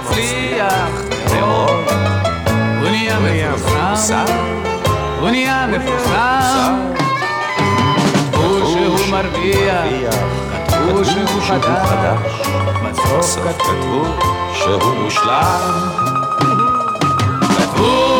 מצליח מאוד. הוא נהיה מפורסם, הוא נהיה מפורסם. כתבו שהוא מרוויח, כתבו שהוא חדש. בסוף כתבו שהוא מושלם. כתבו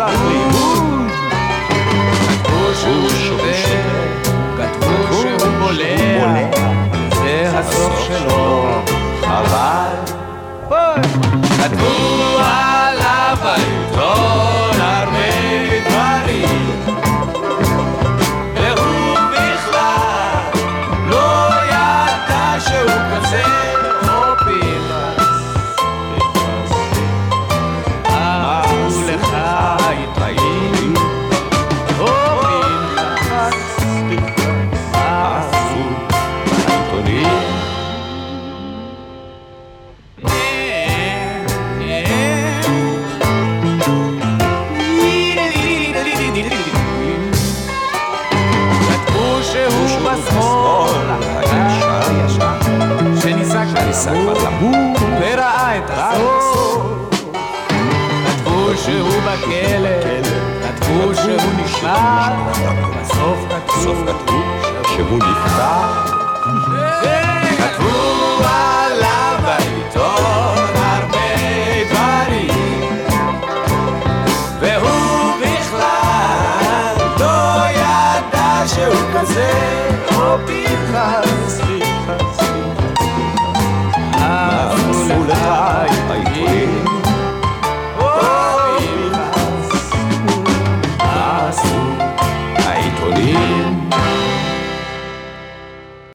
הלך לאיבוד, כתבו שהוא כתבו שהוא בולע, זה הסוף שלו, אבל כתבו כבר למות וראה את הסוף. כתבו שהוא בכלא, כתבו שהוא נשאר, בסוף סוף כתבו שהוא נפטר כתבו עליו בעיתון הרבה דברים והוא בכלל לא ידע שהוא כזה או פנחס